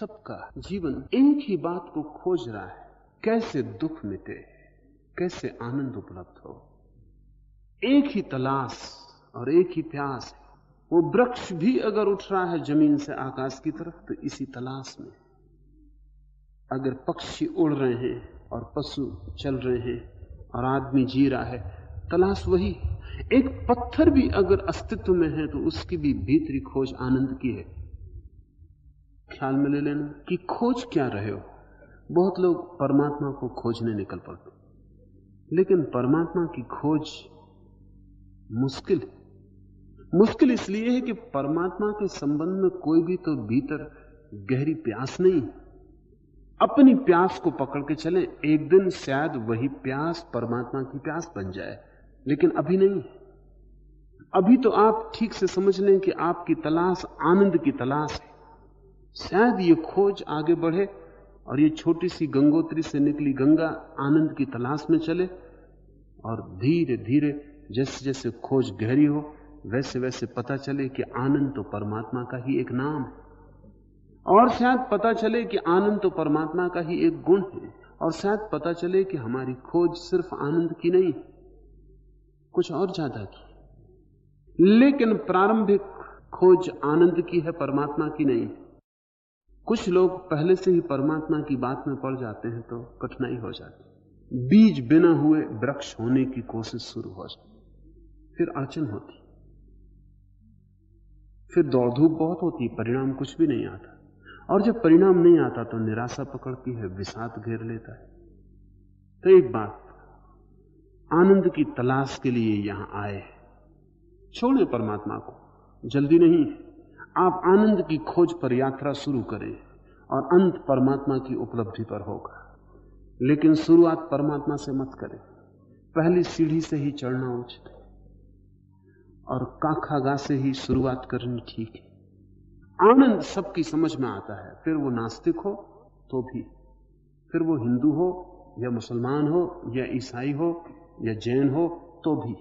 सबका जीवन एक ही बात को खोज रहा है, कैसे दुख मिटे, कैसे आनंद उपलब्ध हो। एक ही तलाश और एक ही प्यास, वो वृक्ष भी अगर उठ रहा है ज़मीन से आकाश की तरफ़ तो इसी तलाश में। अगर पक्षी उड़ रहे हैं और पशु चल रहे हैं और आदमी जी रहा है, तलाश वही। एक पत्थर भी अगर अस्तित्व में है तो उसकी भी भीतरी खोज आनंद की है। ख्याल में ले लेना कि खोज क्या रहे हो। बहुत लोग परमात्मा को खोजने निकल पड़ते लेकिन परमात्मा की खोज मुश्किल मुश्किल इसलिए है कि परमात्मा के संबंध में कोई भी तो भीतर गहरी प्यास नहीं अपनी प्यास को पकड़ के चले, एक दिन शायद वही प्यास परमात्मा की प्यास बन जाए, लेकिन अभी नहीं। अभी तो आप ठीक से समझ लें कि आपकी तलाश आनंद की तलाश है। शायद ये खोज आगे बढ़े और ये छोटी सी गंगोत्री से निकली गंगा आनंद की तलाश में चले और धीरे धीरे जैसे जैसे खोज गहरी हो, वैसे वैसे पता चले कि आनंद तो परमात्मा का ही एक नाम है। और शायद पता चले कि आनंद तो परमात्मा का ही एक गुण है और शायद पता चले कि हमारी खोज सिर्फ़ आनंद की नहीं, कुछ और ज़्यादा की लेकिन प्रारंभिक खोज आनंद की है, परमात्मा की नहीं। कुछ लोग पहले से ही परमात्मा की बात में पड़ जाते हैं तो कठिनाई हो जाती बीज बिना हुए वृक्ष होने की कोशिश शुरू हो जाती फिर अड़चन होती फिर दौड़ धूप बहुत होती परिणाम कुछ भी नहीं आता। और जब परिणाम नहीं आता तो निराशा पकड़ती है, विषाद घेर लेता है। तो एक बात, आनंद की तलाश के लिए यहाँ आए छोड़े परमात्मा को, जल्दी नहीं आप आनंद की खोज पर यात्रा शुरू करें और अंत परमात्मा की उपलब्धि पर होगा। लेकिन शुरुआत परमात्मा से मत करें। पहली सीढ़ी से ही चढ़ना उचित है। और काखागा से ही शुरुआत करनी ठीक है। आनंद सबकी समझ में आता है। फिर वो नास्तिक हो तो भी। फिर वो हिंदू हो, या मुसलमान हो, या ईसाई हो, या जैन हो तो भी।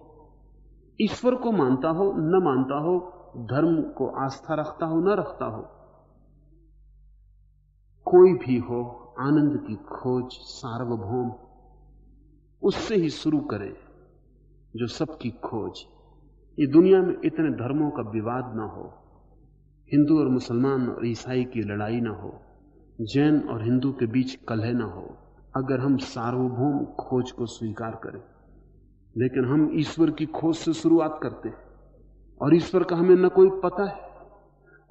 ईश्वर को मानता हो, न मानता हो धर्म को आस्था रखता हो, न रखता हो, कोई भी हो, आनंद की खोज, सार्वभौम, उससे ही शुरू करें जो सबकी खोज। ये दुनिया में इतने धर्मों का विवाद ना हो, हिंदू और मुसलमान और ईसाई की लड़ाई ना हो, जैन और हिंदू के बीच कलह ना हो, अगर हम सार्वभौम खोज को स्वीकार करें। लेकिन हम ईश्वर की खोज से शुरुआत करते हैं। और ईश्वर का हमें न कोई पता है,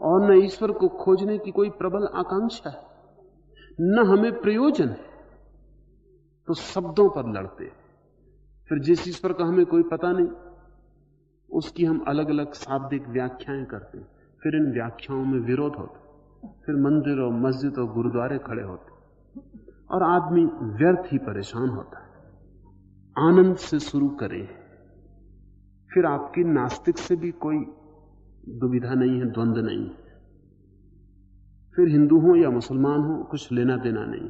और न ईश्वर को खोजने की कोई प्रबल आकांक्षा है, न हमें प्रयोजन है। तो शब्दों पर लड़ते फिर जिस ईश्वर का हमें कोई पता नहीं, उसकी हम अलग अलग शाब्दिक व्याख्याएँ करते फिर इन व्याख्याओं में विरोध होता फिर मंदिर और मस्जिद और गुरुद्वारे खड़े होते और आदमी व्यर्थ ही परेशान होता है। आनंद से शुरू करें। फिर आपकी नास्तिक से भी कोई दुविधा नहीं है, द्वंद्व नहीं है। फिर हिंदू हो या मुसलमान हो, कुछ लेना देना नहीं।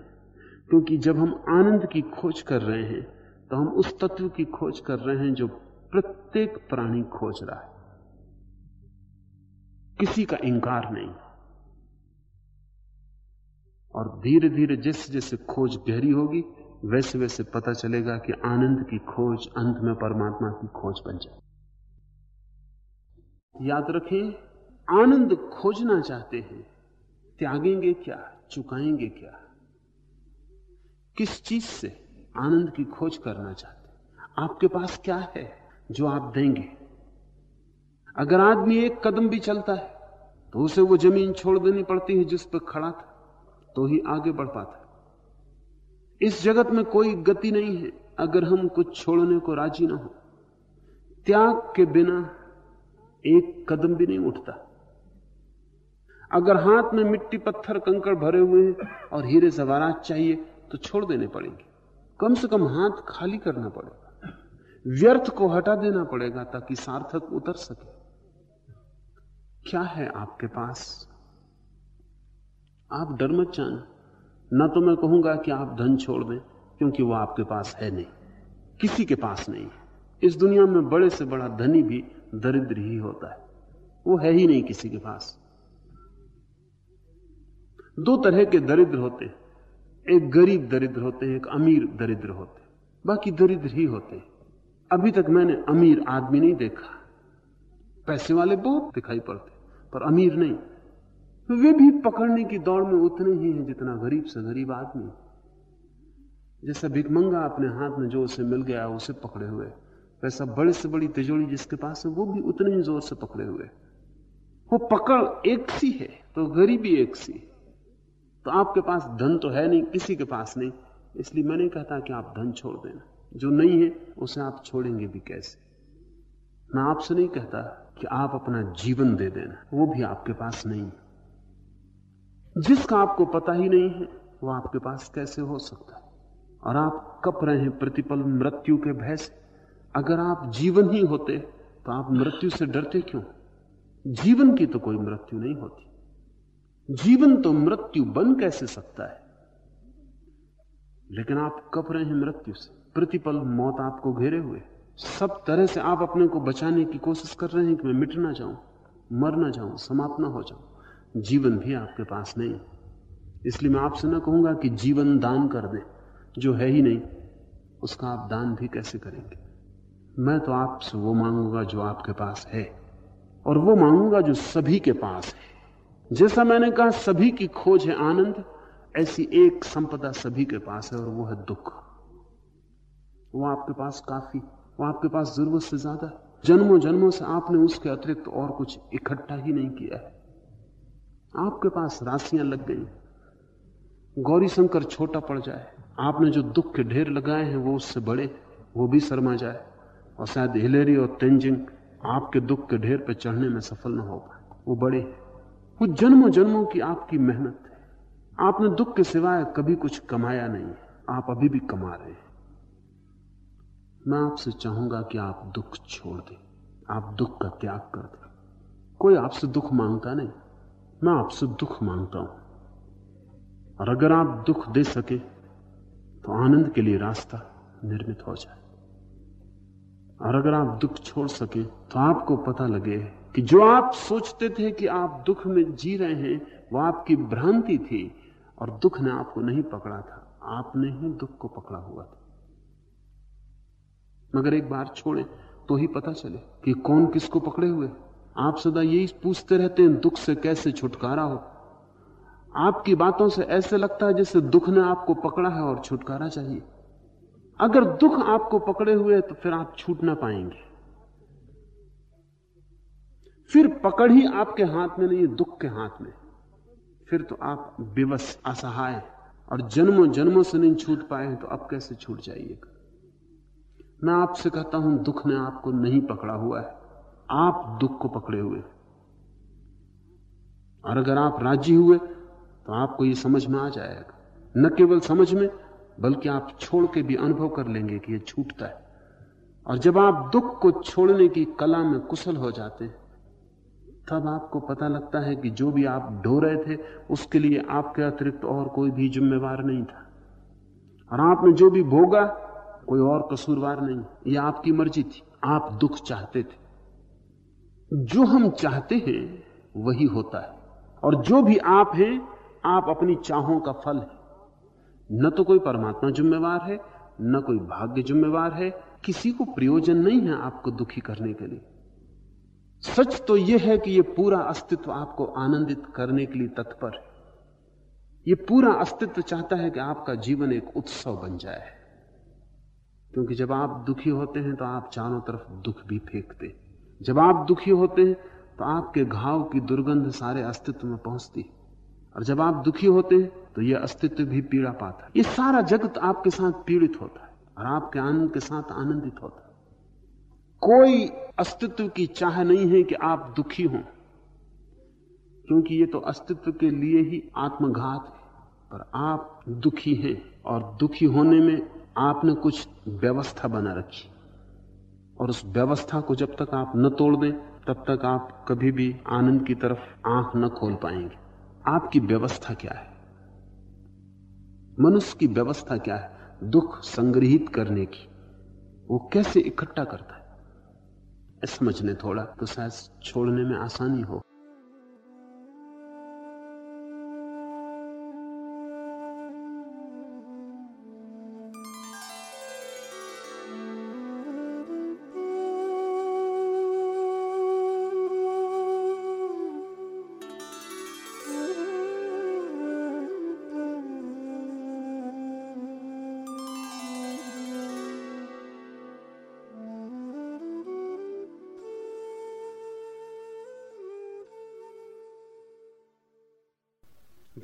क्योंकि जब हम आनंद की खोज कर रहे हैं तो हम उस तत्व की खोज कर रहे हैं जो प्रत्येक प्राणी खोज रहा है। किसी का इंकार नहीं। और धीरे धीरे जैसे जैसे खोज गहरी होगी वैसे वैसे पता चलेगा कि आनंद की खोज अंत में परमात्मा की खोज बन जाए याद रखें, आनंद खोजना चाहते हैं। त्यागेंगे क्या? चुकाएँगे क्या? किस चीज़ से आनंद की खोज करना चाहते हैं? आपके पास क्या है जो आप देंगे? अगर आदमी एक कदम भी चलता है तो उसे वो ज़मीन छोड़ देनी पड़ती है जिस पर खड़ा था तो ही आगे बढ़ पाता इस जगत में कोई गति नहीं है, अगर हम कुछ छोड़ने को राज़ी ना हो। त्याग के बिना एक कदम भी नहीं उठता। अगर हाथ में मिट्टी पत्थर, कंकड़ भरे हुए हैं और हीरे जवारात चाहिए तो छोड़ देने पड़ेंगे। कम से कम हाथ खाली करना पड़ेगा। व्यर्थ को हटा देना पड़ेगा ताकि सार्थक उतर सके। क्या है आपके पास? आप डर मत जाना। न तो मैं कहूँगा कि आप धन छोड़ दें, क्योंकि वो आपके पास है नहीं। किसी के पास नहीं है। इस दुनिया में बड़े से बड़ा धनी भी दरिद्र ही होता है। वो है ही नहीं किसी के पास। दो तरह के दरिद्र होते एक गरीब दरिद्र होते हैं, एक अमीर दरिद्र होते बाकी दरिद्र ही होते हैं। अभी तक मैंने अमीर आदमी नहीं देखा। पैसे वाले बहुत दिखाई पड़ते पर अमीर नहीं। वे भी पकड़ने की दौड़ में उतने ही हैं जितना गरीब से गरीब आदमी। जैसा भिकमंगा अपने हाथ में, जो उसे मिल गया, उसे पकड़े हुए। वैसा बड़े से बड़ी तिजोड़ी जिसके पास है, वो भी उतने ही ज़ोर से पकड़े हुए। वो पकड़ एक सी है तो गरीबी एक सी। तो आपके पास धन तो है नहीं, किसी के पास नहीं। इसलिए मैं नहीं कहता कि आप धन छोड़ देना। जो नहीं है, उसे आप छोड़ेंगे भी कैसे? मैं आपसे नहीं कहता कि आप अपना जीवन दे देना, वो भी आपके पास नहीं। जिसका आपको पता ही नहीं है, वो आपके पास कैसे हो सकता है? और आप कप रहे हैं प्रतिपल मृत्यु के भय से। अगर आप जीवन ही होते तो आप मृत्यु से डरते क्यों? जीवन की तो कोई मृत्यु नहीं होती। जीवन तो मृत्यु बन कैसे सकता है? लेकिन आप कप रहे हैं मृत्यु से। प्रतिपल मौत आपको घेरे हुए। सब तरह से आप अपने को बचाने की कोशिश कर रहे हैं कि मैं मिट ना जाऊँ मर ना जाऊँ समाप्त ना हो जाऊँ। जीवन भी आपके पास नहीं इसलिए मैं आपसे ना कहूँगा कि जीवन दान कर दें। जो है ही नहीं, उसका आप दान भी कैसे करेंगे? मैं तो आपसे वो मांगूँगा जो आपके पास है, और वो मांगूँगा जो सभी के पास है। जैसा मैंने कहा, सभी की खोज है आनंद, ऐसी एक संपदा सभी के पास है, और वो है दुख। वो आपके पास काफ़ी, वो आपके पास ज़रूरत से ज़्यादा। जन्मों जन्मों से आपने उसके अतिरिक्त और कुछ इकट्ठा ही नहीं किया है। आपके पास राशियाँ लग गई। गौरी शंकर छोटा पड़ जाए। आपने जो दुख के ढेर लगाए हैं, वो उससे बड़े, वो भी शर्मा जाए। और शायद हिलेरी और तेंजिंग आपके दुख के ढेर पर चढ़ने में सफल ना हो पाए। वो बड़े वो जन्मों जन्मों की आपकी मेहनत है। आपने दुख के सिवाय कभी कुछ कमाया नहीं आप अभी भी कमा रहे हैं। मैं आपसे चाहूँगा कि आप दुख छोड़ दें। आप दुख का त्याग कर दें। कोई आपसे दुख माँगता नहीं। मैं आपसे दुख माँगता हूँ। और अगर आप दुख दे सके तो आनंद के लिए रास्ता निर्मित हो जाए। और अगर आप दुख छोड़ सके तो आपको पता लगे कि जो आप सोचते थे कि आप दुख में जी रहे हैं, वो आपकी भ्रांति थी और दुख ने आपको नहीं पकड़ा था। आपने ही दुख को पकड़ा हुआ था। मगर एक बार छोड़े तो ही पता चले कि कौन किसको पकड़े हुए। आप सदा यही पूछते रहते हैं, दुख से कैसे छुटकारा हो? आपकी बातों से ऐसे लगता है जैसे दुख ने आपको पकड़ा है और छुटकारा चाहिए। अगर दुख आपको पकड़े हुए तो फिर आप छूट ना पाएँगे। फिर पकड़ ही आपके हाथ में नहीं, दुख के हाथ में। फिर तो आप विवश असहाय और जन्मों जन्मों से नहीं छूट पाए तो अब कैसे छूट जाइएगा? मैं आपसे कहता हूँ, दुख ने आपको नहीं पकड़ा हुआ है। आप दुख को पकड़े हुए और अगर आप राज़ी हुए तो आपको यह समझ में आ जाएगा। न केवल समझ में बल्कि आप छोड़ के भी अनुभव कर लेंगे कि यह छूटता है। और जब आप दुख को छोड़ने की कला में कुशल हो जाते हैं, तब आपको पता लगता है कि जो भी आप ढो रहे थे, उसके लिए आपके अतिरिक्त और कोई भी जिम्मेवार नहीं था। और आपने जो भी भोगा, कोई और कसूरवार नहीं। यह आपकी मर्ज़ी थी। आप दुख चाहते थे। जो हम चाहते हैं, वही होता है। और जो भी आप हैं, आप अपनी चाहों का फल है। न तो कोई परमात्मा जिम्मेवार है, न कोई भाग्य जिम्मेवार है, किसी को प्रयोजन नहीं है आपको दुखी करने के लिए। सच तो यह है कि यह पूरा अस्तित्व आपको आनंदित करने के लिए तत्पर है। यह पूरा अस्तित्व चाहता है कि आपका जीवन एक उत्सव बन जाए। क्योंकि जब आप दुखी होते हैं तो आप चारों तरफ़ दुख भी फेंकते। जब आप दुखी होते हैं तो आपके घाव की दुर्गंध सारे अस्तित्व में पहुँचती और जब आप दुखी होते हैं तो यह अस्तित्व भी पीड़ा पाता है। ये सारा जगत आपके साथ पीड़ित होता है और आपके आनंद के साथ आनंदित होता है। कोई अस्तित्व की चाह नहीं है कि आप दुखी हों, क्योंकि ये तो अस्तित्व के लिए ही आत्मघात है। पर आप दुखी हैं और दुखी होने में आपने कुछ व्यवस्था बना रखी और उस व्यवस्था को जब तक आप न तोड़ दें, तब तक आप कभी भी आनंद की तरफ़ आँख न खोल पाएँगे। आपकी व्यवस्था क्या है? मनुष्य की व्यवस्था क्या है? दुख संग्रहित करने की। वो कैसे इकट्ठा करता है? समझने थोड़ा तो शायद छोड़ने में आसानी हो।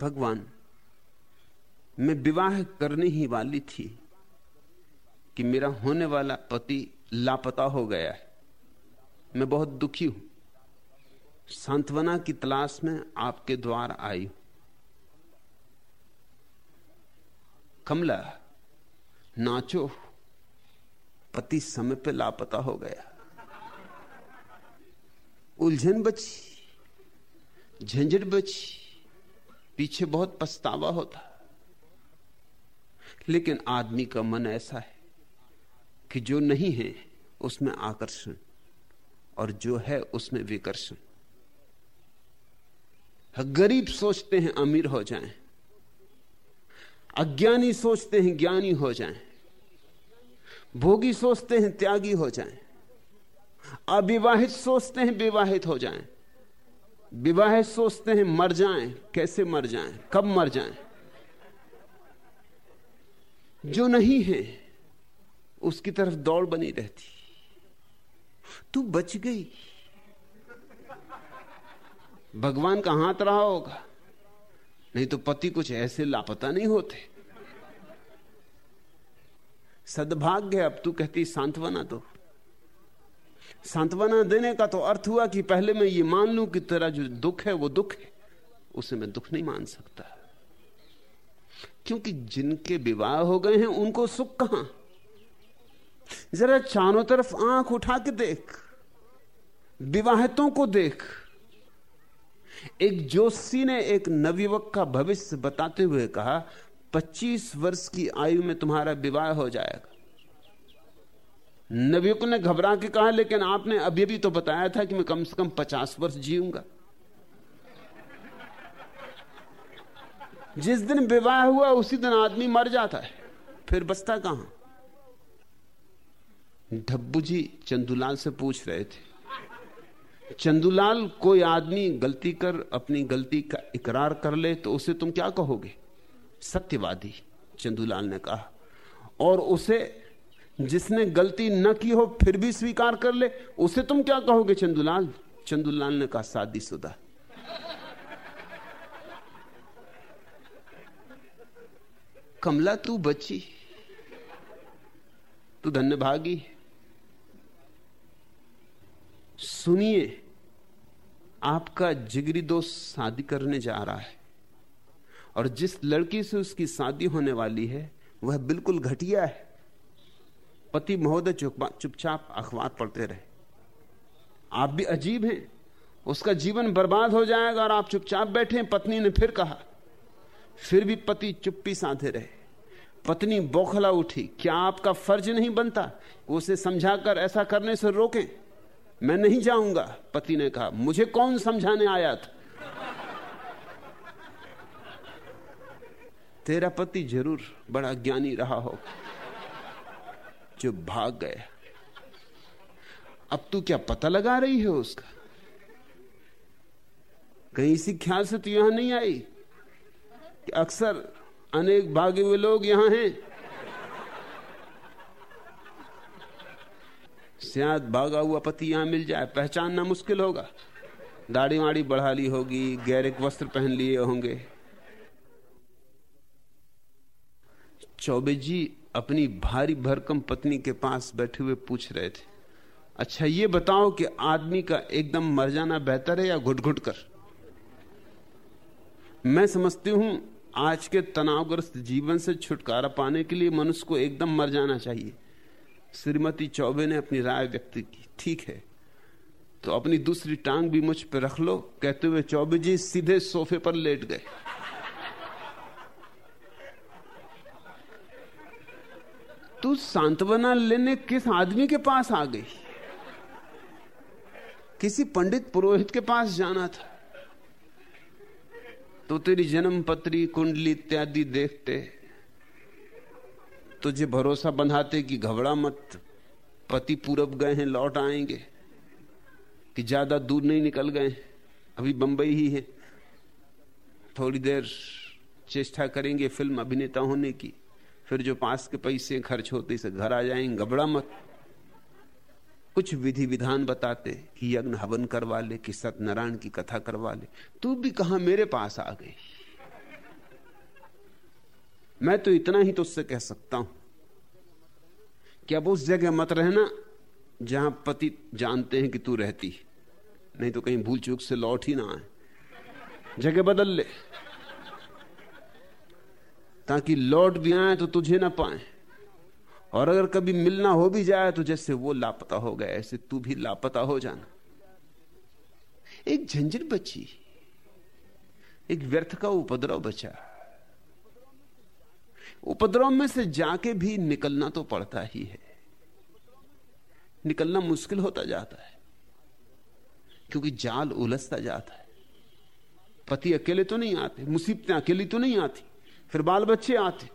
भगवान, मैं विवाह करने ही वाली थी कि मेरा होने वाला पति लापता हो गया है। मैं बहुत दुखी हूँ। सांत्वना की तलाश में आपके द्वार आई हूँ। कमला, नाचो। पति समय पे लापता हो गया। उलझन बची, झंझट बची पीछे बहुत पछतावा होता। लेकिन आदमी का मन ऐसा है कि जो नहीं है उसमें आकर्षण और जो है उसमें विकर्षण। गरीब सोचते हैं अमीर हो जाएँ, अज्ञानी सोचते हैं ज्ञानी हो जाएँ, भोगी सोचते हैं त्यागी हो जाएँ, अविवाहित सोचते हैं विवाहित हो जाएँ, विवाहित सोचते हैं मर जाएँ, कैसे मर जाएँ, कब मर जाएँ। जो नहीं है उसकी तरफ़ दौड़ बनी रहती। तू बच गई। भगवान का हाथ रहा होगा। नहीं तो पति कुछ ऐसे लापता नहीं होते। सदभाग्य अब तू कहती सांत्वना तो सांत्वना देने का तो अर्थ हुआ कि पहले मैं ये मान लूँ कि तेरा जो दुख है, वो दुख है। उसे मैं दुख नहीं मान सकता। क्योंकि जिनके विवाह हो गए हैं, उनको सुख कहाँ? जरा चारों तरफ़ आँख उठा के देख। विवाहितों को देख। एक जोशी ने एक नवयुवक का भविष्य बताते हुए कहा 25 वर्ष की आयु में तुम्हारा विवाह हो जाएगा। नवयुवक ने घबरा के कहा, लेकिन आपने अभी भी तो बताया था कि मैं कम से कम 50 वर्ष जीऊँगा। जिस दिन विवाह हुआ, उसी दिन आदमी मर जाता है। फिर बचता कहाँ? धब्बू जी चंदूलाल से पूछ रहे थे। चंदूलाल, कोई आदमी गलती कर, अपनी गलती का इकरार कर ले तो उसे तुम क्या कहोगे? सत्यवादी, चंदूलाल ने कहा। और उसे जिसने गलती न की हो, फिर भी स्वीकार कर ले। उसे तुम क्या कहोगे, चंदूलाल? चंदूलाल ने कहा शादीशुदा कमला, तू बची। तू धन्य भागी सुनिए, आपका जिगरी दोस्त शादी करने जा रहा है और जिस लड़की से उसकी शादी होने वाली है, वह बिल्कुल घटिया है। पति महोदय चुपचाप अखबार पढ़ते रहे। आप भी अजीब हैं। उसका जीवन बर्बाद हो जाएगा और आप चुपचाप बैठे पत्नी ने फिर कहा। फिर भी पति चुप्पी साधे रहे। पत्नी बौखला उठी। क्या आपका फ़र्ज़ नहीं बनता? उसे समझाकर ऐसा करने से रोकें। मैं नहीं जाऊँगा, पति ने कहा। मुझे कौन समझाने आया था? तेरा पति ज़रूर बड़ा ज्ञानी रहा हो जो भाग गया अब तू क्या पता लगा रही है उसका? कहीं इसी ख्याल से तू यहाँ नहीं आई कि अक्सर अनेक भागे हुए लोग यहाँ हैं। शायद भागा हुआ पति यहाँ मिल जाए, पहचानना मुश्किल होगा। दाढ़ी वाड़ी बढ़ा ली होगी गैरिक वस्त्र पहन लिए होंगे। चौबे जी अपनी भारी भरकम पत्नी के पास बैठे हुए पूछ रहे थे अच्छा ये बताओ कि आदमी का एकदम मर जाना बेहतर है या घुट घुट कर? मैं समझती हूँ, आज के तनावग्रस्त जीवन से छुटकारा पाने के लिए मनुष्य को एकदम मर जाना चाहिए। श्रीमती चौबे ने अपनी राय व्यक्त की, ठीक है तो अपनी दूसरी टांग भी मुझ पर रख लो, कहते हुए चौबे जी सीधे सोफे पर लेट गए। तू सांत्वना लेने किस आदमी के पास आ गई? किसी पंडित पुरोहित के पास जाना था। तो तेरी जन्म पत्री, कुंडली इत्यादि देखते, तुझे भरोसा बंधाते कि घबरा मत, पति पूरब गए हैं, लौट आएँगे, कि ज़्यादा दूर नहीं निकल गए अभी बंबई ही है। थोड़ी देर चेष्टा करेंगे फ़िल्म अभिनेता होने की। फिर जो पास के पैसे खर्च होते से घर आ जाएँगे घबरा मत। कुछ विधि विधान बताते कि यज्ञ हवन करवा ले, कि सत्यनारायण की कथा करवा ले। तू भी कहा मेरे पास आ गई? मैं तो इतना ही तुझसे कह सकता हूँ। कि अब उस जगह मत रहना जहाँ पति जानते हैं कि तू रहती। नहीं तो कहीं भूल चूक से लौट ही ना आए। जगह बदल ले। ताकि लौट भी आए तो तुझे ना पाए। और अगर कभी मिलना हो भी जाए तो जैसे वो लापता हो गए, ऐसे तू भी लापता हो जाना। एक झंझट बची। एक व्यर्थ का उपद्रव बचा। उपद्रव में से जाके भी निकलना तो पड़ता ही है। निकलना मुश्किल होता जाता है, क्योंकि जाल उलझता जाता है। पति अकेले तो नहीं आते, मुसीबतें अकेली तो नहीं आती। फिर बाल बच्चे आते।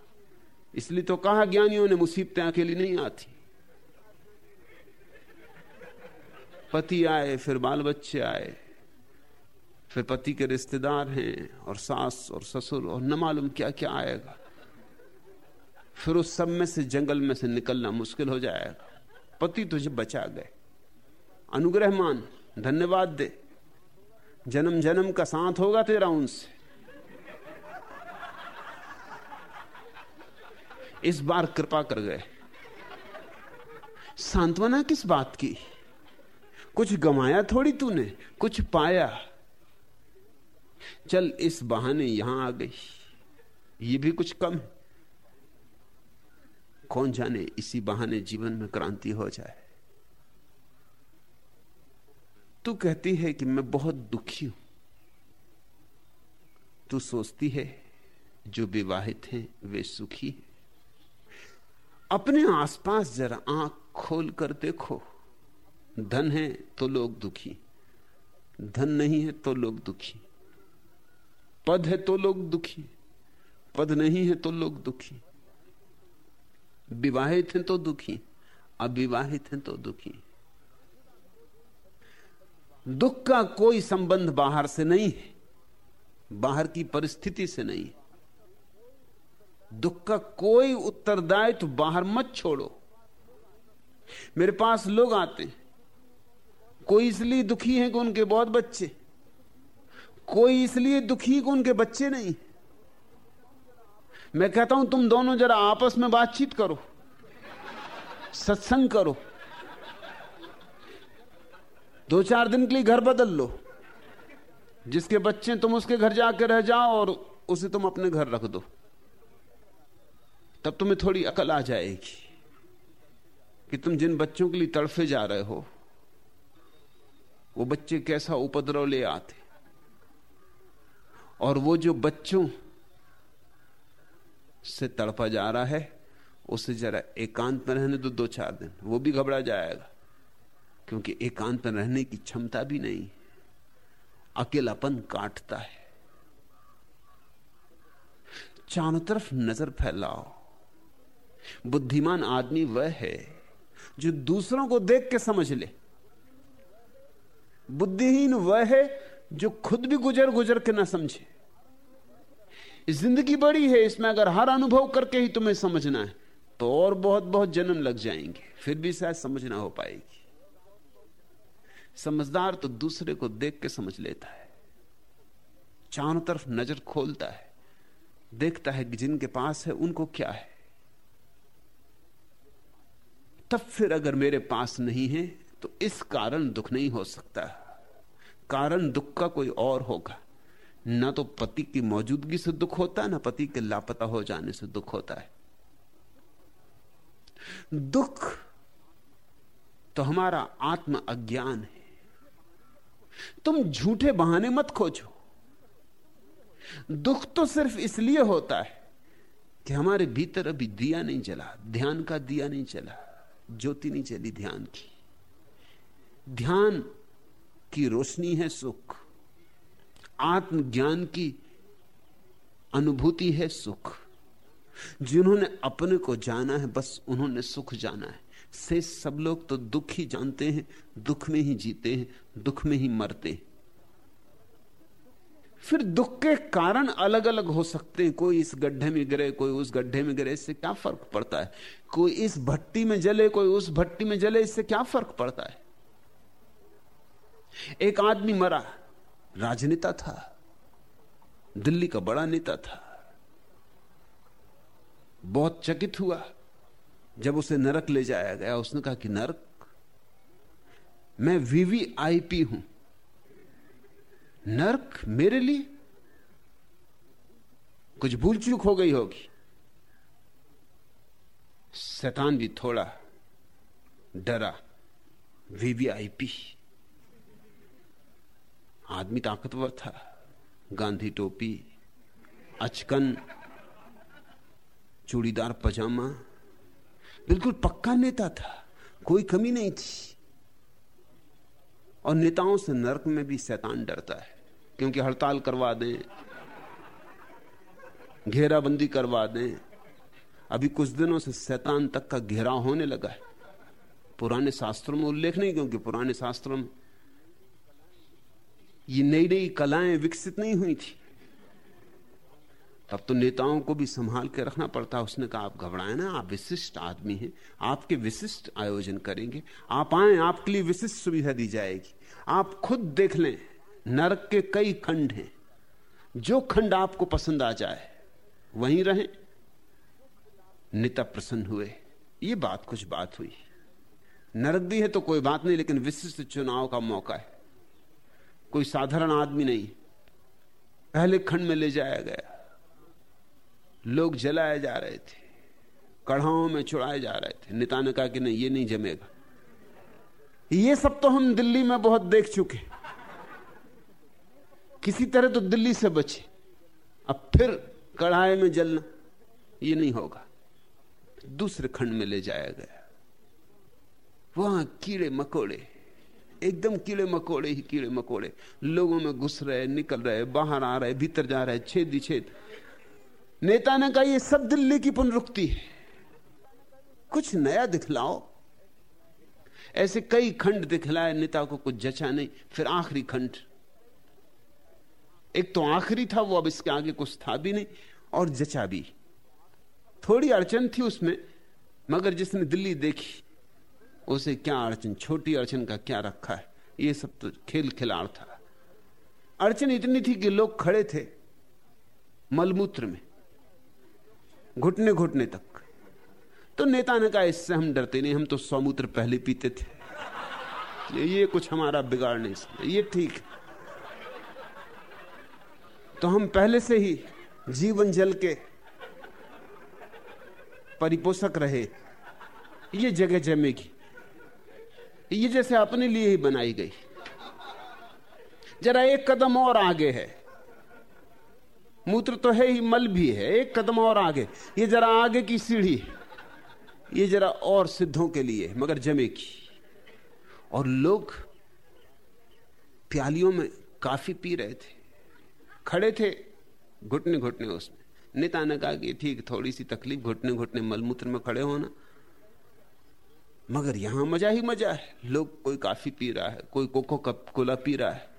इसलिए तो कहा ज्ञानियों ने मुसीबतें अकेली नहीं आती। पति आए, फिर बाल बच्चे आए। फिर पति के रिश्तेदार हैं और सास और ससुर, और न मालूम क्या क्या आएगा। फिर उस सब में से, जंगल में से निकलना मुश्किल हो जाएगा। पति तुझे बचा गए। अनुग्रह मान, धन्यवाद दे। जन्म जन्म का साथ होगा तेरा उनसे। इस बार कृपा कर गए। सांत्वना किस बात की? कुछ गमाया थोड़ी तूने, कुछ पाया। चल, इस बहाने यहाँ आ गई। ये भी कुछ कम। कौन जाने इसी बहाने जीवन में क्रांति हो जाए? तू कहती है कि मैं बहुत दुखी हूँ। तू सोचती है, जो विवाहित हैं, वे सुखी हैं। अपने आसपास जरा आँख खोल कर देखो। धन है तो लोग दुखी, धन नहीं है तो लोग दुखी, पद है तो लोग दुखी, पद नहीं है तो लोग दुखी, विवाहित हैं तो दुखी, अविवाहित हैं तो दुखी। दुख का कोई संबंध बाहर से नहीं है, बाहर की परिस्थिति से नहीं दुख का कोई उत्तरदायित्व तो बाहर मत छोड़ो। मेरे पास लोग आते हैं। कोई इसलिए दुखी है कि उनके बहुत बच्चे। कोई इसलिए दुखी कि उनके बच्चे नहीं। मैं कहता हूँ, तुम दोनों जरा आपस में बातचीत करो। सत्संग करो। दो चार दिन के लिए घर बदल लो। जिसके बच्चे तुम उसके घर जाकर रह जाओ और उसे तुम अपने घर रख दो। तब तुम्हें थोड़ी अकल आ जाएगी कि तुम जिन बच्चों के लिए तड़फे जा रहे हो, वो बच्चे कैसा उपद्रव ले आते। और वो जो बच्चों से तड़पा जा रहा है, उसे जरा एकांत में रहने दो दो चार दिन। वो भी घबरा जाएगा, क्योंकि एकांत में रहने की क्षमता भी नहीं। अकेलापन काटता है। चारों तरफ़ नज़र फैलाओ। बुद्धिमान आदमी वह है जो दूसरों को देख के समझ ले। बुद्धिहीन वह है जो खुद भी गुजर गुजर के ना समझे। ज़िंदगी बड़ी है, इसमें अगर हर अनुभव करके ही तुम्हें समझना है तो और बहुत बहुत जन्म लग जाएँगे, फिर भी शायद समझ ना हो पाएगी। समझदार तो दूसरे को देख के समझ लेता है। चारों तरफ़ नज़र खोलता है, देखता है कि जिनके पास है, उनको क्या है। तब फिर अगर मेरे पास नहीं है तो इस कारण दुख नहीं हो सकता। कारण दुख का कोई और होगा। ना तो पति की मौजूदगी से दुख होता है ना पति के लापता हो जाने से दुख होता है। दुख तो हमारा आत्म अज्ञान है। तुम झूठे बहाने मत खोजो। दुख तो सिर्फ़ इसलिए होता है कि हमारे भीतर अभी दिया नहीं जला ध्यान का दिया नहीं चला। ज्योति नहीं चली ध्यान की। ध्यान की रोशनी है सुख, आत्मज्ञान की अनुभूति है सुख। जिन्होंने अपने को जाना है, बस उन्होंने सुख जाना है। से सब लोग तो दुख ही जानते हैं, दुख में ही जीते हैं, दुख में ही मरते हैं। फिर दुख के कारण अलग अलग हो सकते हैं। कोई इस गड्ढे में गिरे, कोई उस गड्ढे में गिरे, इससे क्या फ़र्क पड़ता है? कोई इस भट्टी में जले, कोई उस भट्टी में जले, इससे क्या फ़र्क पड़ता है? एक आदमी मरा, राजनेता था, दिल्ली का बड़ा नेता था। बहुत चकित हुआ। जब उसे नरक ले जाया गया, उसने कहा कि, नरक, मैं वीवीआईपी हूँ। नरक मेरे लिए? कुछ भूल चूक हो गई होगी। शैतान भी थोड़ा डरा वीवीआईपी आदमी ताकतवर था, गांधी टोपी, अचकन, चूड़ीदार पजामा। बिल्कुल पक्का नेता था, कोई कमी नहीं थी। और नेताओं से नरक में भी शैतान डरता है। क्योंकि हड़ताल करवा दें, घेराबंदी करवा दें। अभी कुछ दिनों से शैतान तक का घेराव होने लगा है। पुराने शास्त्रों में उल्लेख नहीं, क्योंकि पुराने शास्त्रों में ये नई नई कलाएँ विकसित नहीं हुई थी। तब तो नेताओं को भी संभाल के रखना पड़ता। उसने कहा, आप घबराए ना, आप विशिष्ट आदमी हैं। आपके विशिष्ट आयोजन करेंगे। आप आए, आपके लिए विशिष्ट सुविधा दी जाएगी। आप खुद देख लें। नरक के कई खंड हैं। जो खंड आपको पसंद आ जाए, वहीं रहें। नेता प्रसन्न हुए। ये बात कुछ बात हुई। नरक भी है तो कोई बात नहीं, लेकिन विशिष्ट चुनाव का मौका है। कोई साधारण आदमी नहीं। पहले खंड में ले जाया गया। लोग जलाए जा रहे थे। कढ़ाओं में चुड़ाए जा रहे थे। नेता ने कहा कि नहीं, ये नहीं जमेगा। ये सब तो हम दिल्ली में बहुत देख चुके किसी तरह तो दिल्ली से बचे। अब फिर कढ़ाई में जलना, ये नहीं होगा। दूसरे खंड में ले जाया गया। वहाँ कीड़े मकोड़े, एकदम कीड़े मकोड़े ही कीड़े मकोड़े। लोगों में घुस रहे, निकल रहे, बाहर आ रहे, भीतर जा रहे, छेद छेद। नेता ने कहा, ये सब दिल्ली की पुनरुक्ति है। कुछ नया दिखलाओ। ऐसे कई खंड दिखलाए, नेता को कुछ जचा नहीं। फिर आखिरी खंड एक तो आखिरी था, वो अब इसके आगे कुछ था भी नहीं और जचा भी। थोड़ी अड़चन थी उसमें, मगर जिसने दिल्ली देखी, उसे क्या अड़चन, छोटी अड़चन का क्या रखा है? ये सब तो खेल खिलाड़ था। अड़चन इतनी थी कि लोग खड़े थे मलमूत्र में, घुटने घुटने तक। तो नेता ने कहा, इससे हम डरते नहीं, हम तो सौमूत्र पहले पीते थे। ये कुछ हमारा बिगाड़ नहीं सकता। ये ठीक तो हम पहले से ही जीवन जल के परिपोषक रहे। ये जगह जमेगी। ये जैसे अपने लिए ही बनाई गई। जरा एक कदम और आगे है। मूत्र तो है ही, मल भी है। एक कदम और आगे। ये जरा आगे की सीढ़ी। ये जरा और सिद्धों के लिए, मगर जमेगी। और लोग प्यालियों में काफ़ी पी रहे थे। खड़े थे घुटने घुटने उसमें। नेता ने कहा कि ठीक थोड़ी सी तकलीफ़ घुटने घुटने मलमूत्र में खड़े होना। मगर यहाँ मज़ा ही मज़ा है। लोग कोई काफ़ी पी रहा है, कोई कोको कप कोला पी रहा है।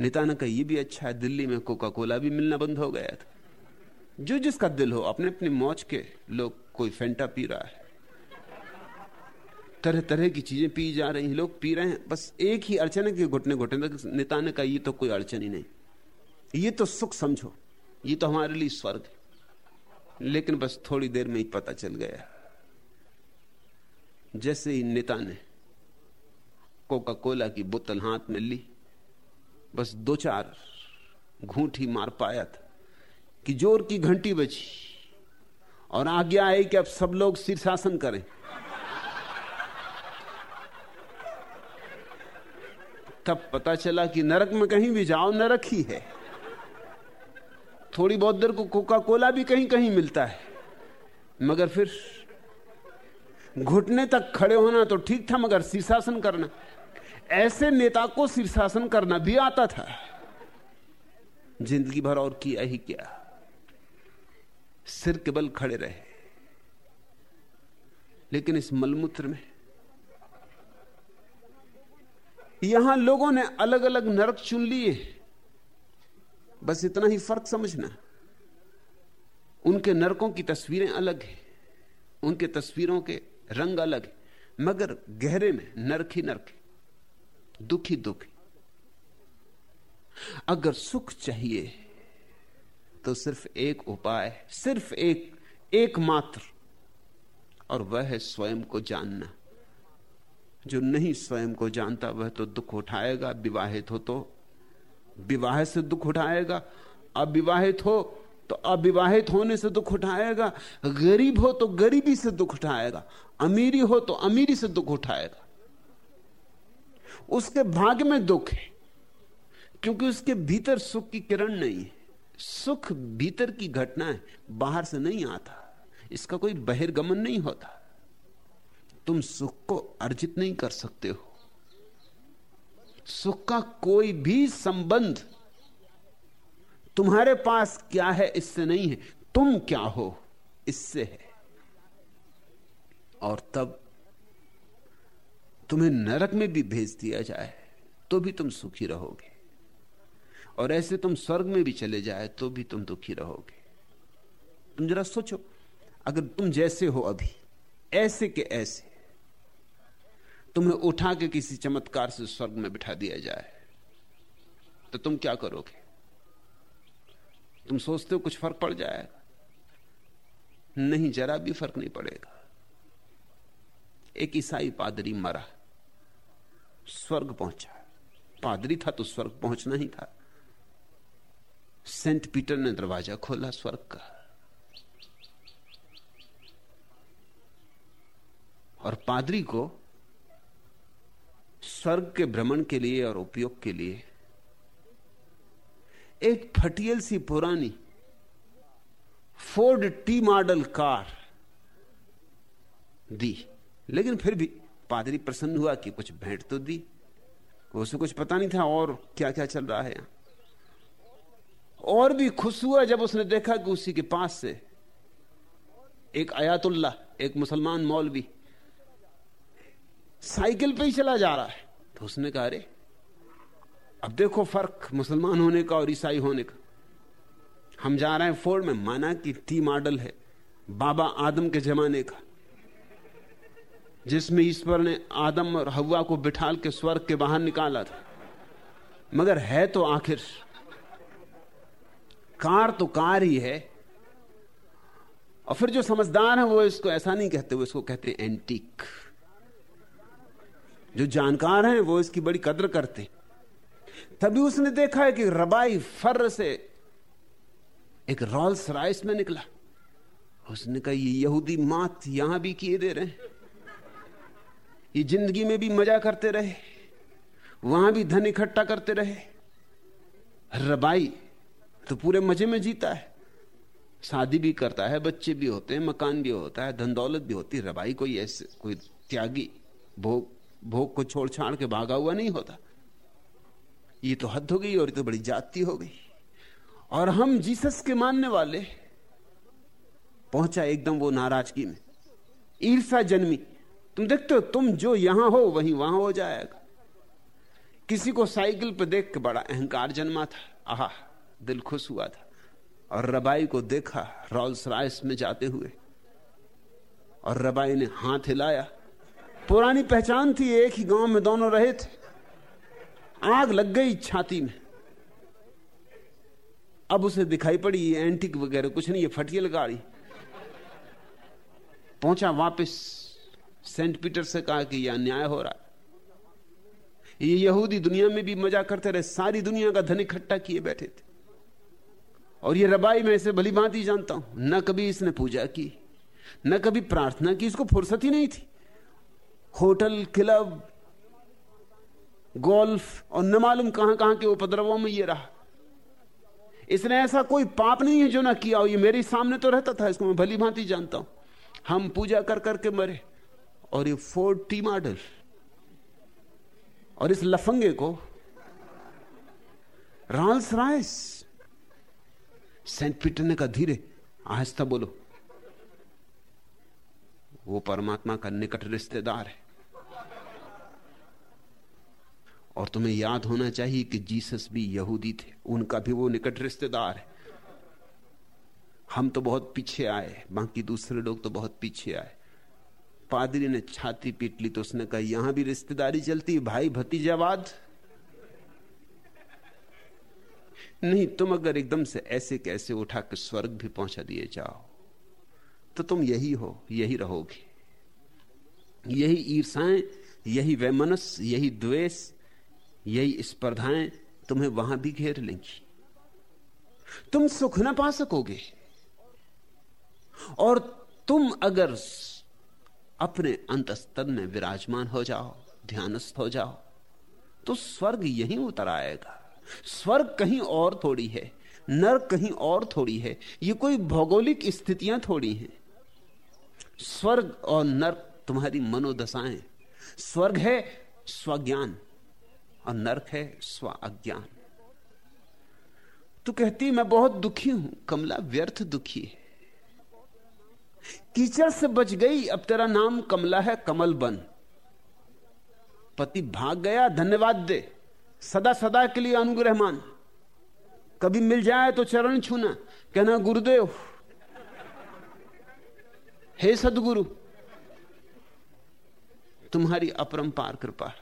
नेता ने कहा यह भी अच्छा है, दिल्ली में कोका कोला भी मिलना बंद हो गया था। जो जिसका दिल हो अपने अपने मौज के लोग कोई फेंटा पी रहा है। तरह तरह की चीज़ें पी जा रही हैं, लोग पी रहे हैं। बस एक ही अड़चन है कि घुटने घुटने तक नेता ने कहा ये तो कोई अड़चन ही नहीं। ये तो सुख समझो। ये तो हमारे लिए स्वर्ग है। लेकिन बस थोड़ी देर में ही पता चल गया जैसे ही नेता ने कोका कोला की बोतल हाथ में ली, बस दो चार घूंट ही मार पाया था कि ज़ोर की घंटी बची और आज्ञा आई कि अब सब लोग शीर्षासन करें। तब पता चला कि नरक में कहीं भी जाओ, नरक ही है। थोड़ी बहुत देर को कोका कोला भी कहीं कहीं मिलता है। मगर फिर घुटने तक खड़े होना तो ठीक था, मगर शीर्षासन करना, ऐसे नेता को शीर्षासन करना भी आता था। ज़िंदगी भर और किया ही क्या। सिर के बल खड़े रहे। लेकिन इस मलमूत्र में यहाँ लोगों ने अलग अलग नरक चुन लिए। बस इतना ही फ़र्क समझना। उनके नरकों की तस्वीरें अलग हैं, उनके तस्वीरों के रंग अलग है, मगर गहरे में नरक ही नरक दुखी दुखी अगर सुख चाहिए तो सिर्फ़ एक उपाय सिर्फ़ एक, एकमात्र, और वह है स्वयं को जानना। जो नहीं स्वयं को जानता, वह तो दुख उठाएगा, विवाहित हो तो विवाह से दुख उठाएगा। अविवाहित हो तो अविवाहित होने से दुख उठाएगा। गरीब हो तो गरीबी से दुख उठाएगा। अमीरी हो तो अमीरी से दुख उठाएगा। उसके भाग्य में दुख है, क्योंकि उसके भीतर सुख की किरण नहीं है। सुख भीतर की घटना है, बाहर से नहीं आता। इसका कोई बहिर्गमन नहीं होता। तुम सुख को अर्जित नहीं कर सकते हो। सुख का कोई भी संबंध तुम्हारे पास क्या है, इससे नहीं है। तुम क्या हो, इससे है। और तब तुम्हें नरक में भी भेज दिया जाए तो भी तुम सुखी रहोगे। और ऐसे तुम स्वर्ग में भी चले जाए तो भी तुम दुखी रहोगे। तुम जरा सोचो, अगर तुम जैसे हो अभी, ऐसे के ऐसे तुम्हें उठा के किसी चमत्कार से स्वर्ग में बिठा दिया जाए तो तुम क्या करोगे? तुम सोचते हो कुछ फ़र्क पड़ जाएगा नहीं, जरा भी फ़र्क नहीं पड़ेगा। एक ईसाई पादरी मरा, स्वर्ग पहुँचा। पादरी था तो स्वर्ग पहुँचना ही था। सेंट पीटर ने दरवाज़ा खोला स्वर्ग का। और पादरी को स्वर्ग के भ्रमण के लिए और उपयोग के लिए। एक फटियल सी पुरानी फोर्ड टी मॉडल कार दी। लेकिन फिर भी पादरी प्रसन्न हुआ कि कुछ भेंट तो दी। उसे कुछ पता नहीं था और क्या क्या चल रहा है। यहाँ और भी खुश हुआ जब उसने देखा कि उसी के पास से एक अयातुल्ला एक मुसलमान मौलवी साइकिल पे ही चला जा रहा है। तो उसने कहा, अरे, अब देखो फ़र्क मुसलमान होने का और ईसाई होने का। हम जा रहे हैं फोर्ड में, माना कि टी मॉडल है, बाबा आदम के जमाने का, जिसमें ईश्वर ने आदम और हवा को बिठाल के स्वर्ग के बाहर निकाला था। मगर है तो आखिर, कार तो कार ही है। और फिर जो समझदार है वो इसको ऐसा नहीं कहते, वो इसको कहते एंटीक जो जानकार हैं, वो इसकी बड़ी कदर करते तभी उसने देखा है कि रबाई फर्र से एक रॉल्स राइस में निकला। उसने कहा, ये यहूदी मात यहाँ भी किए दे रहे ये ज़िंदगी में भी मज़ा करते रहे। वहाँ भी धन इकट्ठा करते रहे। रबाई तो पूरे मज़े में जीता है। शादी भी करता है, बच्चे भी होते हैं, मकान भी होता है, धन दौलत भी होती है। रबाई कोई ऐसे, कोई त्यागी, भोग भोग को छोड़ छाड़ के भागा हुआ नहीं होता। ये तो हद हो गई और ये तो बड़ी जाति हो गई। और हम जीसस के मानने वाले पहुँचा एकदम वो नाराज़गी में। ईर्षा जन्मी। तुम देखते हो, तुम जो यहाँ हो, वहीं वहाँ हो जाएगा। किसी को साइकिल पर देख के बड़ा अहंकार जन्मा था। आह, दिल खुश हुआ था। और रबाई को देखा रॉल्स राइस में जाते हुए। और रबाई ने हाथ हिलाया। पुरानी पहचान थी एक ही गाँव में दोनों रहे थे। आग लग गई छाती में। अब उसे दिखाई पड़ी, ये एंटिक वगैरह, कुछ नहीं, ये फटियल गाड़ी पहुँचा वापस। सेंट पीटर से कहा कि यह अन्याय हो रहा है। ये यहूदी दुनिया में भी मज़ा करते रहे, सारी दुनिया का धन इकट्ठा किए बैठे थे। और ये रबाई में इसे भली भांति जानता हूँ। न कभी इसने पूजा की, न कभी प्रार्थना की, इसको फुर्सत ही नहीं थी। होटल, क्लब, गोल्फ और न मालूम कहाँ कहाँ के उपद्रवों में ये रहा। इसने ऐसा कोई पाप नहीं है जो ना किया हो, ये मेरे सामने तो रहता था, इसको मैं भली भांति जानता हूँ। हम पूजा कर करके मरे, और ये फोर्ड टी मॉडल और इस लफंगे को रॉल्स राइस सेंट पीटर ने कहा, धीरे, आहिस्ता बोलो। वो परमात्मा का निकट रिश्तेदार है। और तुम्हें याद होना चाहिए कि जीसस भी यहूदी थे, उनका भी वो निकट रिश्तेदार है। हम तो बहुत पीछे आए, बाकी दूसरे लोग तो बहुत पीछे आए। पादरी ने छाती पीट ली तो उसने कहा, यहाँ भी रिश्तेदारी चलती भाई भतीजावाद? नहीं, तुम अगर एकदम से ऐसे कैसे उठा के स्वर्ग भी पहुँचा दिए जाओ? तो तुम यही हो, यही रहोगे। यही ईर्षाएँ, यही वैमनस, यही द्वेष, यही स्पर्धाएँ तुम्हें वहाँ भी घेर लेंगी। तुम सुख ना पा सकोगे। और तुम अगर अपने अंतस्तर में विराजमान हो जाओ, ध्यानस्थ हो जाओ तो स्वर्ग यहीं उतर आएगा। स्वर्ग कहीं और थोड़ी है नर्क कहीं और थोड़ी है, ये कोई भौगोलिक स्थितियाँ थोड़ी हैं। स्वर्ग और नर्क तुम्हारी मनोदशाएँ स्वर्ग है स्वज्ञान और नर्क है स्व अज्ञान तू कहती, मैं बहुत दुखी हूँ, कमला व्यर्थ दुखी है। कीचड़ से बच गई, अब तेरा नाम कमला है कमल बन। पति भाग गया, धन्यवाद दे। सदा सदा के लिए अनुग्रह मान। कभी मिल जाए तो चरण छूना। कहना, गुरुदेव हे सदगुरु, तुम्हारी अपरंपार कृपा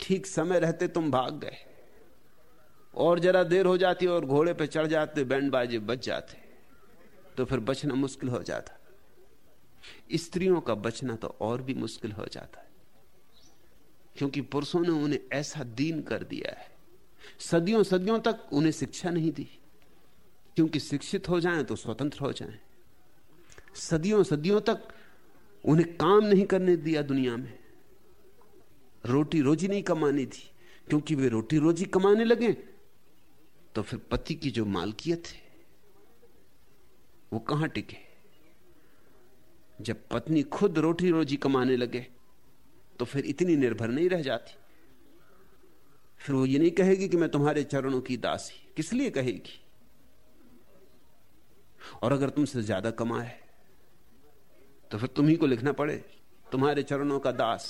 ठीक समय रहते तुम भाग गए। और जरा देर हो जाती और घोड़े पे चढ़ जाते बैंड बाजे बच जाते तो फिर बचना मुश्किल हो जाता। स्त्रियों का बचना तो और भी मुश्किल हो जाता है, क्योंकि पुरुषों ने उन्हें ऐसा दीन कर दिया है। सदियों सदियों तक उन्हें शिक्षा नहीं दी। क्योंकि शिक्षित हो जाएँ तो स्वतंत्र हो जाएँ। सदियों सदियों तक उन्हें काम नहीं करने दिया दुनिया में। रोटी रोजी नहीं कमानी थी। क्योंकि वे रोटी रोजी कमाने लगे तो फिर पति की जो मालकियत है, वो कहाँ टिके? जब पत्नी खुद रोटी रोजी कमाने लगे तो फिर इतनी निर्भर नहीं रह जाती। फिर वो ये नहीं कहेगी कि मैं तुम्हारे चरणों की दासी। किस लिए कहेगी? और अगर तुमसे ज़्यादा कमाए तो फिर तुम्ही को लिखना पड़े। तुम्हारे चरणों का दास।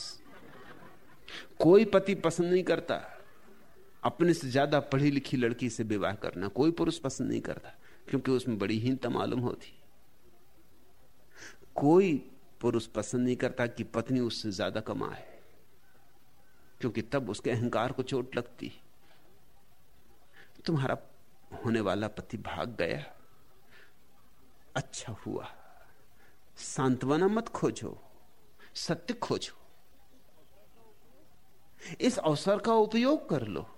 कोई पति पसंद नहीं करता। अपने से ज़्यादा पढ़ी लिखी लड़की से विवाह करना कोई पुरुष पसंद नहीं करता, क्योंकि उसमें बड़ी हीनता मालूम होती। कोई पुरुष पसंद नहीं करता कि पत्नी उससे ज़्यादा कमाए, क्योंकि तब उसके अहंकार को चोट लगती। तुम्हारा होने वाला पति भाग गया। अच्छा हुआ। सांत्वना मत खोजो, सत्य खोजो। इस अवसर का उपयोग कर लो।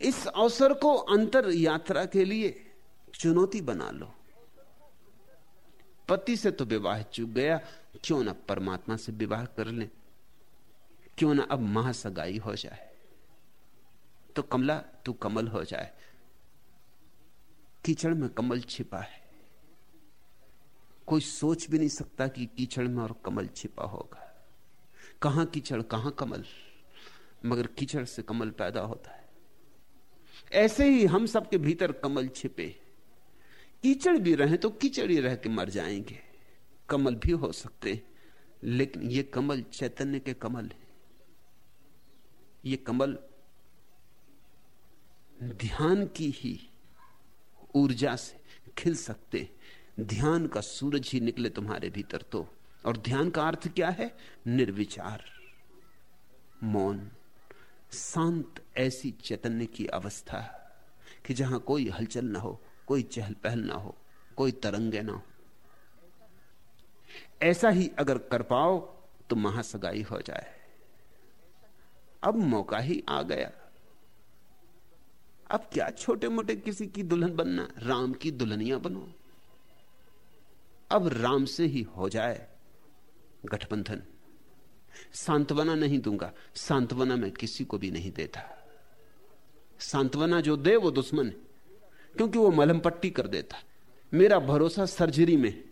इस अवसर को अंतर यात्रा के लिए चुनौती बना लो। पति से तो विवाह चुक गया, क्यों ना परमात्मा से विवाह कर ले? क्यों ना अब महासगाई हो जाए? तो कमला, तू कमल हो जाए। कीचड़ में कमल छिपा है। कोई सोच भी नहीं सकता कि कीचड़ में और कमल छिपा होगा। कहाँ कीचड़, कहाँ कमल? मगर कीचड़ से कमल पैदा होता है। ऐसे ही हम सबके भीतर कमल छिपे। कीचड़ भी रहे तो कीचड़ ही रह के मर जाएँगे। कमल भी हो सकते, लेकिन ये कमल चैतन्य के कमल है। ये कमल ध्यान की ही ऊर्जा से खिल सकते ध्यान का सूरज ही निकले तुम्हारे भीतर तो। और ध्यान का अर्थ क्या है? निर्विचार। मौन। शांत ऐसी चैतन्य की अवस्था कि जहाँ कोई हलचल ना हो, कोई चहल पहल ना हो, कोई तरंगे ना हो। ऐसा ही अगर कर पाओ तो महासगाई हो जाए। अब मौका ही आ गया। अब क्या छोटे मोटे किसी की दुल्हन बनना? राम की दुल्हनिया बनो। अब राम से ही हो जाए गठबंधन। सांत्वना नहीं दूँगा। सांत्वना मैं किसी को भी नहीं देता। सांत्वना जो दे वो दुश्मन है, क्योंकि वो मलम पट्टी कर देता। मेरा भरोसा सर्जरी में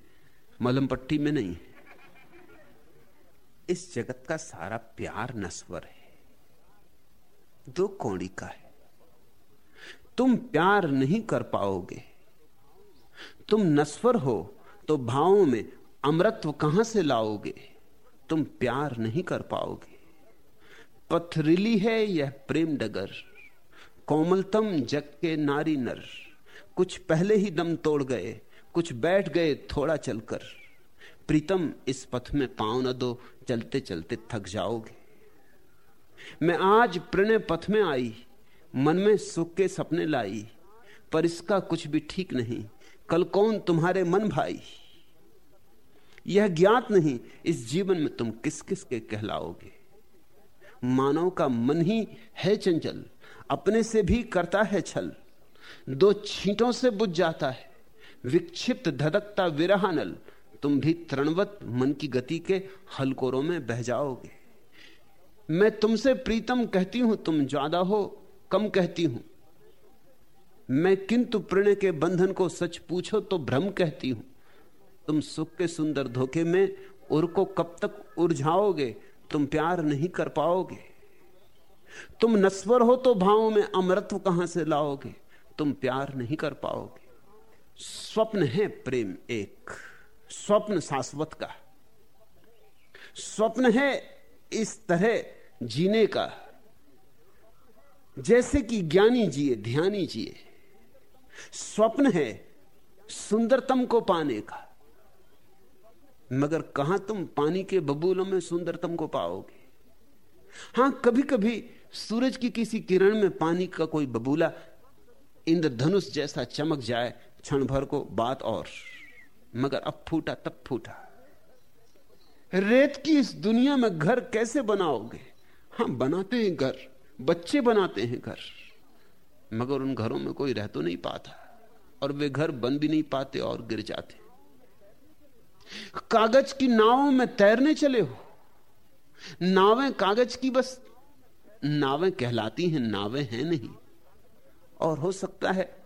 मलम पट्टी में नहीं इस जगत का सारा प्यार नस्वर है। दो कौड़ी का है। तुम प्यार नहीं कर पाओगे। तुम नस्वर हो तो भावों में अमृतत्व कहाँ से लाओगे? तुम प्यार नहीं कर पाओगे। पथरीली है यह प्रेम डगर, कोमलतम जग के नारी नर। कुछ पहले ही दम तोड़ गए, कुछ बैठ गए थोड़ा चलकर। प्रीतम, इस पथ में पाँव न दो चलते चलते थक जाओगे। मैं आज प्रणय पथ में आई, मन में सुख के सपने लाई, पर इसका कुछ भी ठीक नहीं। कल कौन तुम्हारे मन भाई? यह ज्ञात नहीं, इस जीवन में तुम किस किस के कहलाओगे? मानव का मन ही है चंचल, अपने से भी करता है छल। दो छींटों से बुझ जाता है, विक्षिप्त धधकता विरहानल। तुम भी तृणवत मन की गति के हलकोरों में बह जाओगे। मैं तुमसे प्रीतम कहती हूँ, तुम ज़्यादा हो, कम कहती हूँ। मैं किंतु प्रणय के बंधन को सच पूछो तो भ्रम कहती हूँ। तुम सुख के सुंदर धोखे में उर को कब तक उर्झाओगे? तुम प्यार नहीं कर पाओगे। तुम नस्वर हो तो भावों में अमृत्व कहाँ से लाओगे? तुम प्यार नहीं कर पाओगे। स्वप्न है प्रेम एक, स्वप्न शाश्वत का। स्वप्न है इस तरह जीने का। जैसे कि ज्ञानी जिए, ध्यानी जिए। स्वप्न है सुंदरतम को पाने का। मगर कहाँ तुम पानी के बबूलों में सुंदरतम को पाओगे? हाँ कभी कभी सूरज की किसी किरण में पानी का कोई बबूला इंद्रधनुष जैसा चमक जाए, क्षण भर को बात और। मगर अब फूटा, तब फूटा। रेत की इस दुनिया में घर कैसे बनाओगे? हाँ, बनाते हैं घर, बच्चे बनाते हैं घर। मगर उन घरों में कोई रह तो नहीं पाता और वे घर बन भी नहीं पाते और गिर जाते। कागज़ की नावों में तैरने चले हो। नावें कागज़ की बस नावें कहलाती हैं, नावें हैं नहीं। और हो सकता है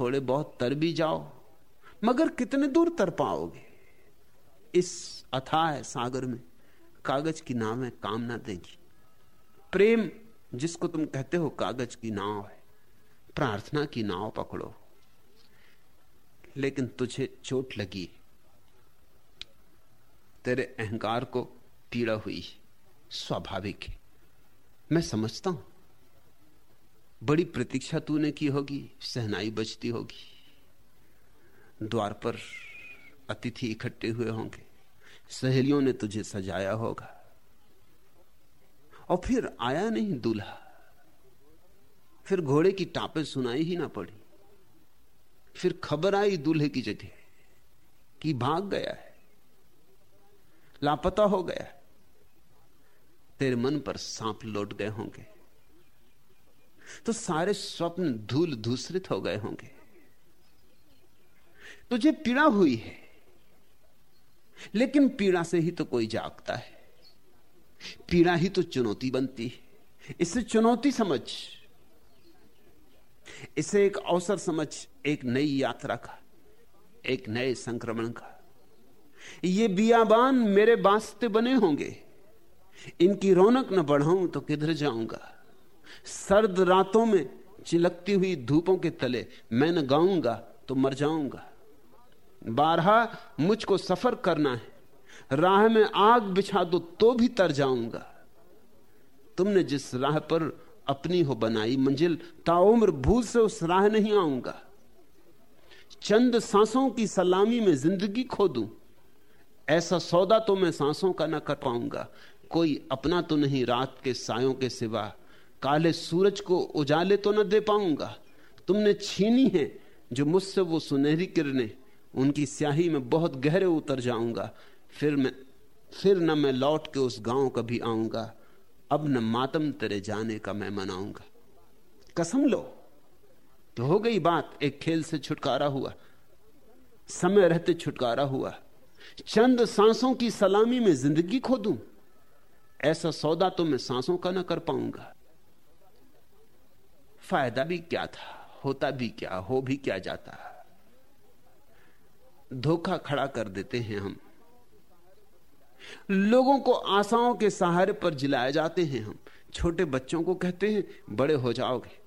थोड़े बहुत तर भी जाओ, मगर कितने दूर तर पाओगे। इस अथाह सागर में कागज़ की नावें काम ना देंगी। प्रेम जिसको तुम कहते हो कागज़ की नाव है। प्रार्थना की नाव पकड़ो। लेकिन तुझे चोट लगी। तेरे अहंकार को पीड़ा हुई। स्वाभाविक है। मैं समझता हूँ। बड़ी प्रतीक्षा तूने की होगी, सहनाई बचती होगी। द्वार पर अतिथि इकट्ठे हुए होंगे। सहेलियों ने तुझे सजाया होगा। और फिर आया नहीं दूल्हा। फिर घोड़े की टापे सुनाई ही ना पड़ी। फिर खबर आई दूल्हे की जगह कि भाग गया है। लापता हो गया तेरे मन पर सांप लौट गए होंगे। तो सारे स्वप्न धूल धूसरित हो गए होंगे। तुझे पीड़ा हुई है, लेकिन पीड़ा से ही तो कोई जागता है। पीड़ा ही तो चुनौती बनती है। इसे चुनौती समझ। इसे एक अवसर समझ, एक नई यात्रा का, एक नए संक्रमण का। ये बियाबान मेरे वास्ते बने होंगे। इनकी रौनक न बढ़ाऊं तो किधर जाऊँगा? सर्द रातों में चिलकती हुई धूपों के तले मैं न गाऊँगा तो मर जाऊँगा। बारहा, मुझको सफ़र करना है। राह में आग बिछा दो तो भी तर जाऊँगा। तुमने जिस राह पर अपनी हो बनाई मंजिल, ताउम्र भूल से उस राह नहीं आऊँगा। चंद सांसों की सलामी में ज़िंदगी खो दूँ ऐसा सौदा तो मैं सांसों का ना कर पाऊँगा। कोई अपना तो नहीं रात के सायों के सिवा, काले सूरज को उजाले तो न दे पाऊँगा। तुमने छीनी है, जो मुझसे वो सुनहरी किरणें, उनकी स्याही में बहुत गहरे उतर जाऊँगा। फिर मैं, फिर न मैं लौट के उस गाँव कभी आऊँगा। अब न मातम तेरे जाने का मैं मनाऊँगा। कसम लो। तो हो गई बात, एक खेल से छुटकारा हुआ। समय रहते छुटकारा हुआ। चंद सांसों की सलामी में ज़िंदगी खो दूँ ऐसा सौदा तो मैं सांसों का ना कर पाऊँगा। फ़ायदा भी क्या था, होता भी क्या, हो भी क्या जाता। धोखा खड़ा कर देते हैं हम। लोगों को आशाओं के सहारे पर जिलाए जाते हैं हम। छोटे बच्चों को कहते हैं, बड़े हो जाओगे,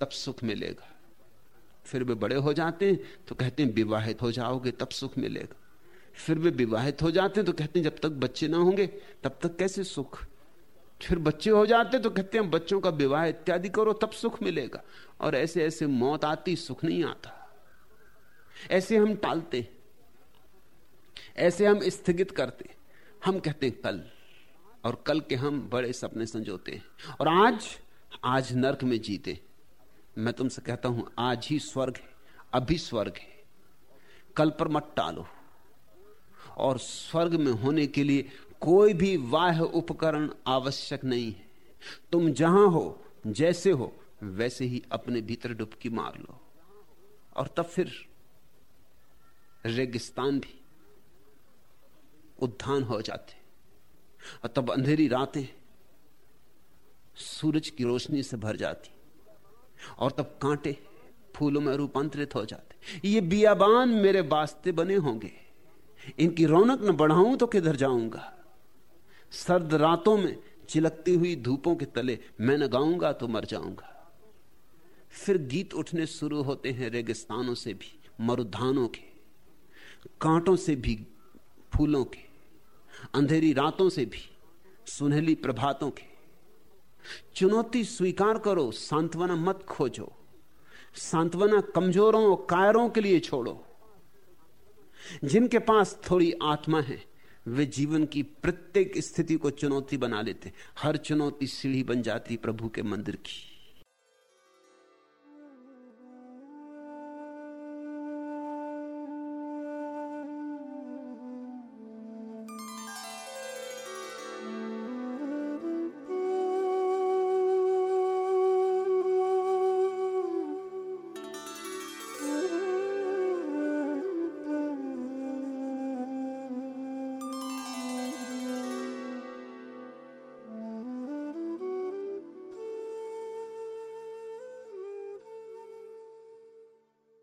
तब सुख मिलेगा। फिर वे बड़े हो जाते हैं तो कहते हैं, विवाहित हो जाओगे, तब सुख मिलेगा। फिर वे विवाहित हो जाते हैं तो कहते हैं, जब तक बच्चे ना होंगे, तब तक कैसे सुख? फिर बच्चे हो जाते तो कहते हैं, बच्चों का विवाह इत्यादि करो, तब सुख मिलेगा। और ऐसे ऐसे मौत आती, सुख नहीं आता। ऐसे हम टालते ऐसे हम स्थगित करते हम कहते हैं कल, और कल के हम बड़े सपने संजोते हैं। और आज आज नर्क में जीते। मैं तुमसे कहता हूँ, आज ही स्वर्ग है, अभी स्वर्ग है। कल पर मत टालो। और स्वर्ग में होने के लिए कोई भी वाह उपकरण आवश्यक नहीं है। तुम जहाँ हो, जैसे हो, वैसे ही अपने भीतर डुबकी मार लो। और तब फिर रेगिस्तान भी। उद्धान हो जाते और तब अंधेरी रातें सूरज की रोशनी से भर जाती और तब कांटे फूलों में रूपांतरित हो जाते। ये बियाबान मेरे वास्ते बने होंगे। इनकी रौनक न बढ़ाऊं तो किधर जाऊँगा? सर्द रातों में चिलकती हुई धूपों के तले मैं न गाऊँगा तो मर जाऊँगा। फिर गीत उठने शुरू होते हैं रेगिस्तानों से भी मरुधानों के, कांटों से भी, फूलों के। अंधेरी रातों से भी, सुनहली प्रभातों के। चुनौती स्वीकार करो, सांत्वना मत खोजो। सांत्वना कमजोरों और कायरों के लिए छोड़ो। जिनके पास थोड़ी आत्मा है, वे जीवन की प्रत्येक स्थिति को चुनौती बना लेते हर चुनौती सीढ़ी बन जाती प्रभु के मंदिर की।